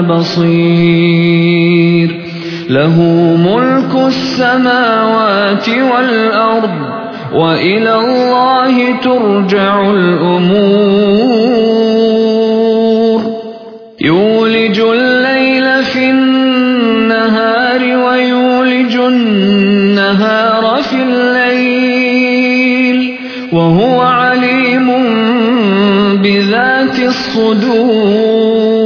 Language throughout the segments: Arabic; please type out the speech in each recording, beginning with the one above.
بصير. له ملك السماوات والأرض وإلى الله ترجع الأمور. يولج الليل في النهار ويولج النهار في الليل وهو عليم بذات الصدور.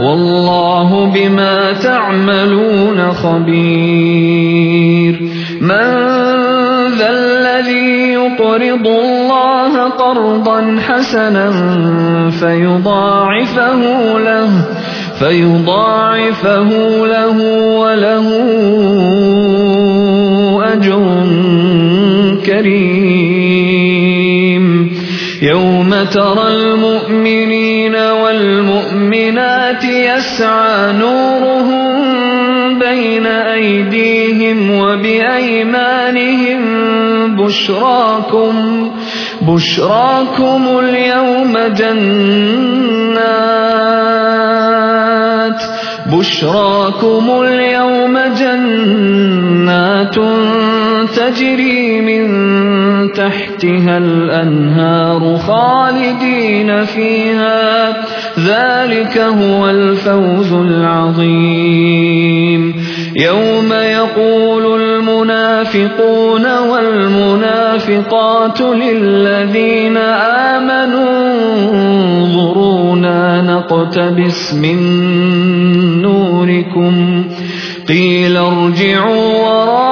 والله بما تعملون خبير. من ذا الذي يقرض الله قرضا حسنا فيضاعفه له فيضاعفه له وله أجر كريم. يوم ترى المؤمنين والمؤمنات يسعى نورهم بين أيديهم وبأيمانهم بشراكم بشراكم اليوم جنات بشراكم اليوم جنات تجري من تحتها الأنهار خالدين فيها. ذلك هو الفوز العظيم. يوم يقول المنافقون والمنافقات للذين آمنوا انظرونا نقتبس من نوركم. قيل ارجعوا وراءكم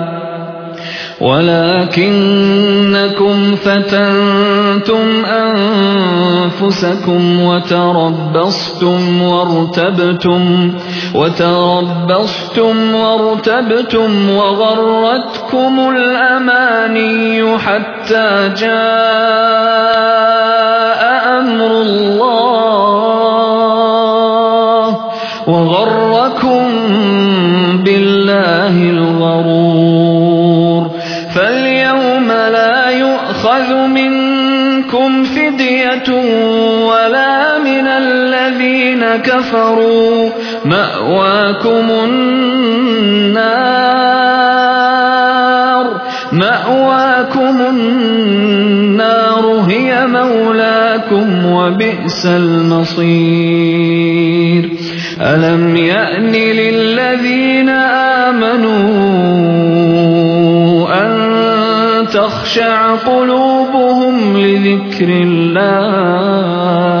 ولكنكم فتنتم أنفسكم وتربصتم وارتبتم وتربصتم وارتبتم وغرتكم الأماني حتى جاء كفروا مأواكم النار مأواكم النار هي مولاكم وبئس المصير. ألم يأن للذين آمنوا تخشع قلوبهم لذكر الله؟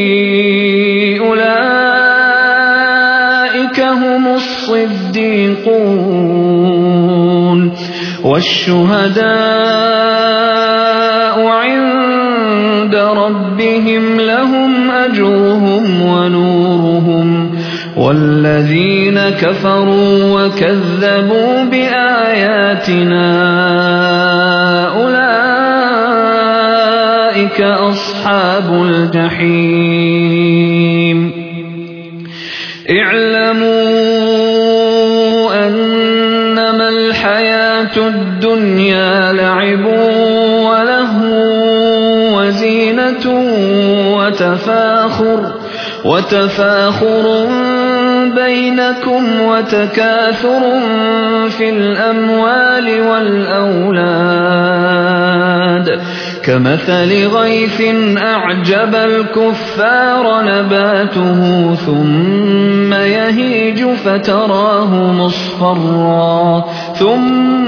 والشهداء عند ربهم لهم أجرهم ونورهم والذين كفروا وكذبوا بآياتنا أولئك أصحاب الجحيم. اعلموا أنما الحياة الدنيا لعب ولهو وزينة وتفاخر وتفاخر بينكم وتكاثر في الأموال والأولاد. كمثل غيث أعجب الكفار نباته ثم يهيج فتراه مصفرا ثم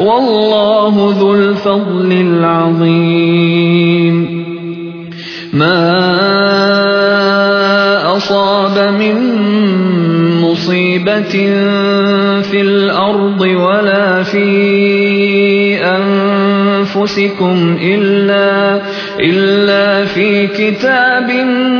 والله ذو الفضل العظيم. ما أصاب من مصيبة في الأرض ولا في أنفسكم إلا, إلا في كتاب من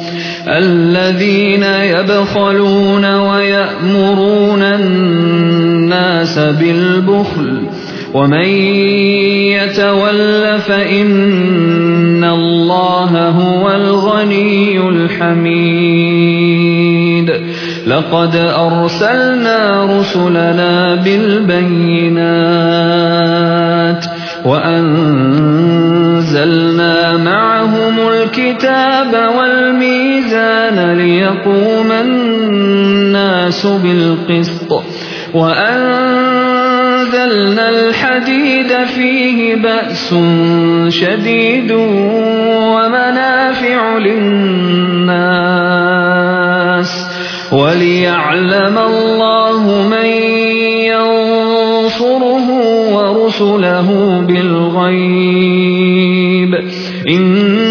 الذين يبخلون ويأمرون الناس بالبخل ومن يتول فإن الله هو الغني الحميد. لقد أرسلنا رسلنا بالبينات وأنزلنا الكتاب والميزان ليقوم الناس بالقسط. وأنزلنا الحديد فيه بأس شديد ومنافع للناس. وليعلم الله من ينصره ورسله بالغيب. إن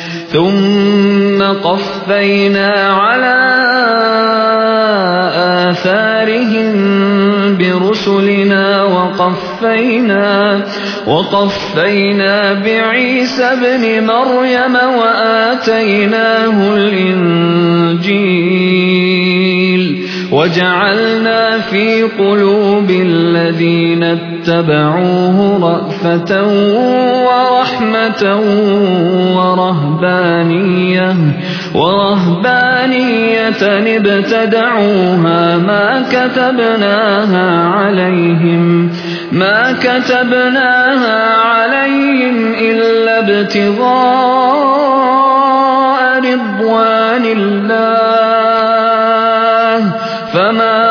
ثم قفينا على آثارهم برسلنا وقفينا وقفينا بعيسى ابن مريم وآتيناه الإنجيل وجعلنا في قلوب الذين اتبعوه رأفة ورحمة ورهبانية ورهبانية ابتدعوها ما كتبناها عليهم ما كتبناها عليهم إلا ابتغاء رضوان الله فما